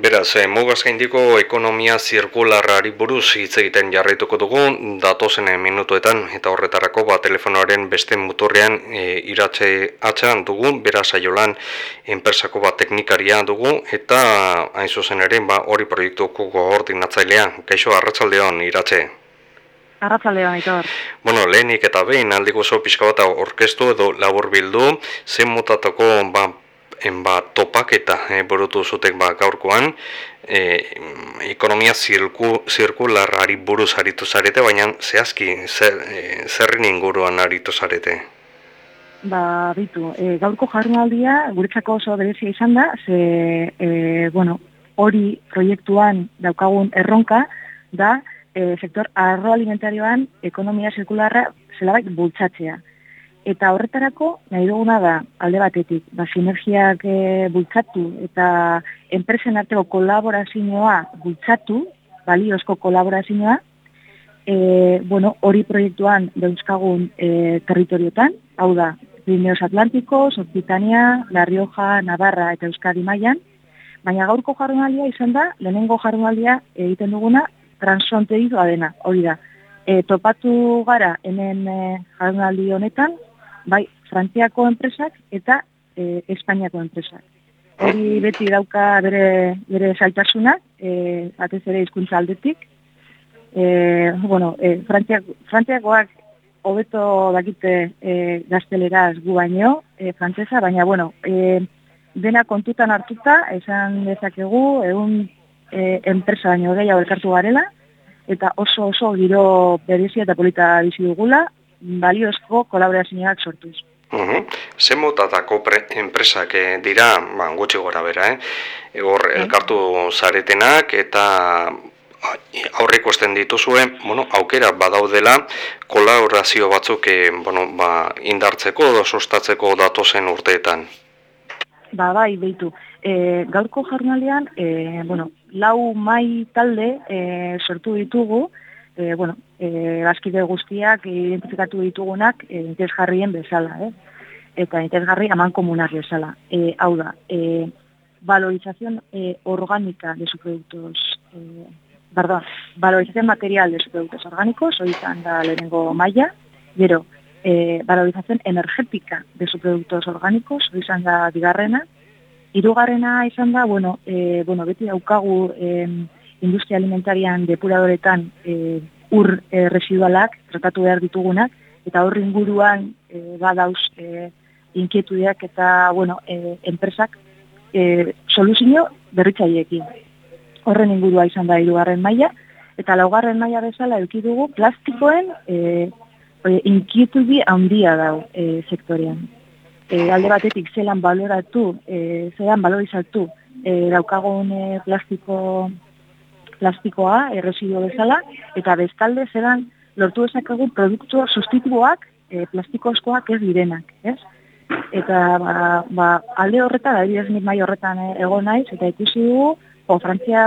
Beraz, eh, mugaz gaindiko ekonomia zirkularrari buruz hitz egiten jarraituko dugu datozen minutuetan eta horretarako ba, telefonoaren beste muturrean e, iratze atxan dugu, beraz aiolan enpresako bat teknikaria dugu eta hain zuzen ere ba, hori proiektuko koordinatzailea. Kaixo, arratsaldeon iratze. Arratsaldeon itor. Bueno, lehenik eta behin aldiko zo pixka bat orkestu edo labur bildu, zen mutatako ba, ba topaketa e, burutu zutek ba gaurkoan e, ekonomia zirku, zirkularari buruz aritu zarete, baina zehazki zer, e, zerrin inguruan aritu zarete? Ba, bitu, e, gaurko jarrunaldia guretzako oso berezia izan da, ze, e, bueno, hori proiektuan daukagun erronka da, e, sektor agroalimentarioan ekonomia zirkularra zelabait bultzatzea. Eta horretarako nahi duguna da alde batetik, ba, sinergiak e, bultzatu eta enpresen arteko kolaborazioa bultzatu, baliozko kolaborazioa, e, bueno, hori proiektuan dauzkagun e, territoriotan, hau da, Pirineos Atlánticos, Occitania, La Rioja, Navarra eta Euskadi mailan, baina gaurko jarrunalia izan da, lehenengo jarrunalia egiten duguna, transfronterizoa dena, hori da. E, topatu gara hemen e, jarrunaldi honetan, bai, Frantziako enpresak eta e, Espainiako enpresak. Hori beti dauka bere, bere zaitasunak, e, batez ere hizkuntza aldetik. E, bueno, e, Frantziak, Frantziakoak hobeto dakite e, gazteleraz gu baino, e, frantzesa, baina, bueno, e, dena kontutan hartuta, esan dezakegu, egun e, enpresa baino gehiago elkartu garela, eta oso oso giro berezia eta polita bizi dugula, baliozko kolaborazioak sortuz. Uhum. Ze motatako enpresak eh, dira, ba, gutxi gora bera, eh? Egor, bai. elkartu zaretenak eta aurreko esten dituzue, bueno, aukera badaudela kolaborazio batzuk eh, bueno, ba, indartzeko edo sustatzeko datozen urteetan. Ba, bai, behitu. E, gaurko jarnalean, e, bueno, lau mai talde e, sortu ditugu, e, bueno, e, bazkide guztiak identifikatu ditugunak e, interesgarrien bezala, eh? eta interesgarri aman komunak bezala. E, hau da, e, valorización e, orgánica de sus productos, e, perdón, valorización material de sus productos orgánicos, hori izan da lehenengo maia, gero, e, valorización energética de sus productos orgánicos, izan da digarrena, irugarrena izan da, bueno, e, bueno beti daukagu, e, industria alimentarian depuradoretan e, ur e, residualak tratatu behar ditugunak, eta horri inguruan e, badauz e, inkietudeak eta bueno, e, enpresak e, soluzio berritzaiekin. Horren ingurua izan da irugarren maila eta laugarren maila bezala dugu plastikoen e, e, inkietudi handia dau e, sektorean. E, alde batetik zelan baloratu, e, zelan balorizatu e, daukagun e, plastiko plastikoa erresidio bezala, eta bestalde zeran lortu ezakagu produktu sustituoak e, plastikozkoak ez direnak, ez? Eta ba, ba, alde horretan, adibidez nik mai horretan e, egon naiz, eta ikusi dugu, o Frantzia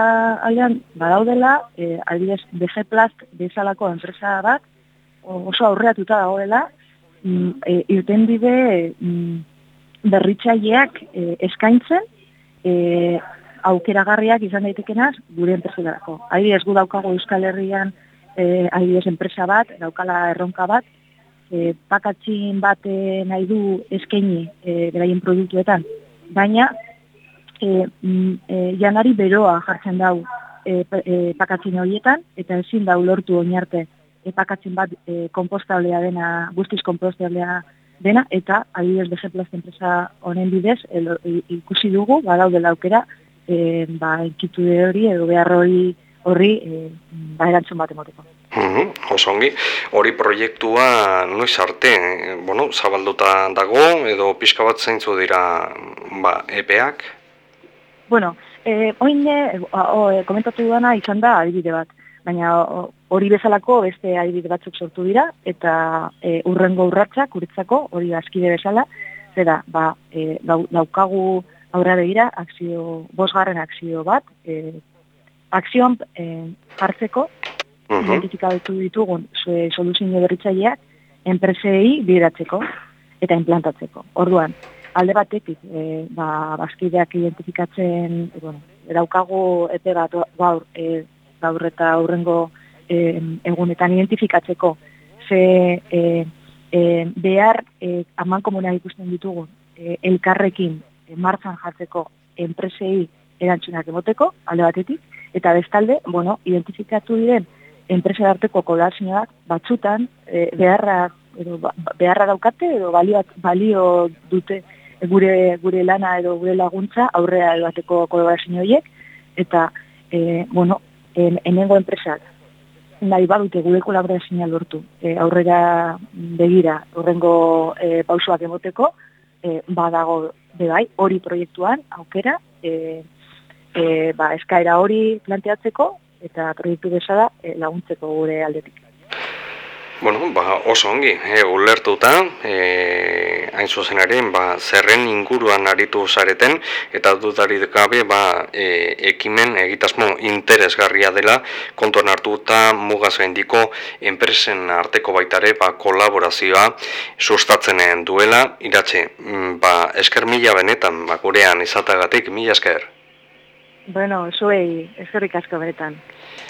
aldean badaudela, e, adibidez BG Plast bezalako enpresa bat, oso aurreatuta dagoela, mm, e, irten bide mm, berritxaileak e, eskaintzen, e, aukeragarriak izan daitekenaz gure enpresetarako. Adibidez gu daukago Euskal Herrian eh adibidez enpresa bat, daukala erronka bat, eh pakatxin bat e, nahi du eskaini eh beraien produktuetan, baina eh e, janari beroa jartzen dau eh e, pakatxin horietan eta ezin da lortu oinarte e, pakatxin bat e, kompostablea dena, guztiz kompostablea dena eta adibidez BG enpresa honen bidez ikusi dugu badaudela aukera e, ba, ikitude hori edo behar hori horri e, ba, erantzun bat emoteko. Mm osongi, hori proiektua noiz arte, bueno, zabalduta dago edo pixka bat zeintzu dira ba, epeak? Bueno, e, oin e, komentatu duana izan da adibide bat, baina hori bezalako beste adibide batzuk sortu dira, eta e, urrengo urratsak uretzako hori askide bezala, zera, ba, e, daukagu aurra begira, akzio, bosgarren akzio bat, e, akzioan e, jartzeko, uh -huh. identifikatu ditugun soluzio berritzaileak, enpresei bideratzeko eta implantatzeko. Orduan, alde batetik, e, ba, bazkideak identifikatzen, e, bueno, daukagu epe bat gaur, e, gaur eta aurrengo e, egunetan identifikatzeko ze e, e, behar e, aman komuna ikusten ditugu e, elkarrekin e, martzan jartzeko enpresei erantzunak emoteko, alde batetik, eta bestalde, bueno, identifikatu diren enpresa arteko kolazioak batzutan e, beharra, edo, ba, beharra daukate edo balio, balio dute gure gure lana edo gure laguntza aurrea bateko kolaborazio horiek eta e, bueno, en, enengo enpresak nahi badute gure kolaborazioa lortu e, aurrera begira horrengo e, pausoak emoteko e, badago bai hori proiektuan aukera e, e, ba, eskaera hori planteatzeko eta proiektu bezala e, laguntzeko gure aldetik. Bueno, ba, oso ongi, e, ulertuta, e, hain zuzenaren, ba, zerren inguruan aritu zareten, eta dudari gabe, ba, e, ekimen egitasmo interesgarria dela, kontuan hartuta mugaz gaindiko enpresen arteko baitare, ba, kolaborazioa sustatzen duela, iratxe, mm, ba, esker mila benetan, ba, gurean izatagatik, mila esker. Bueno, zuei, eskerrik asko benetan.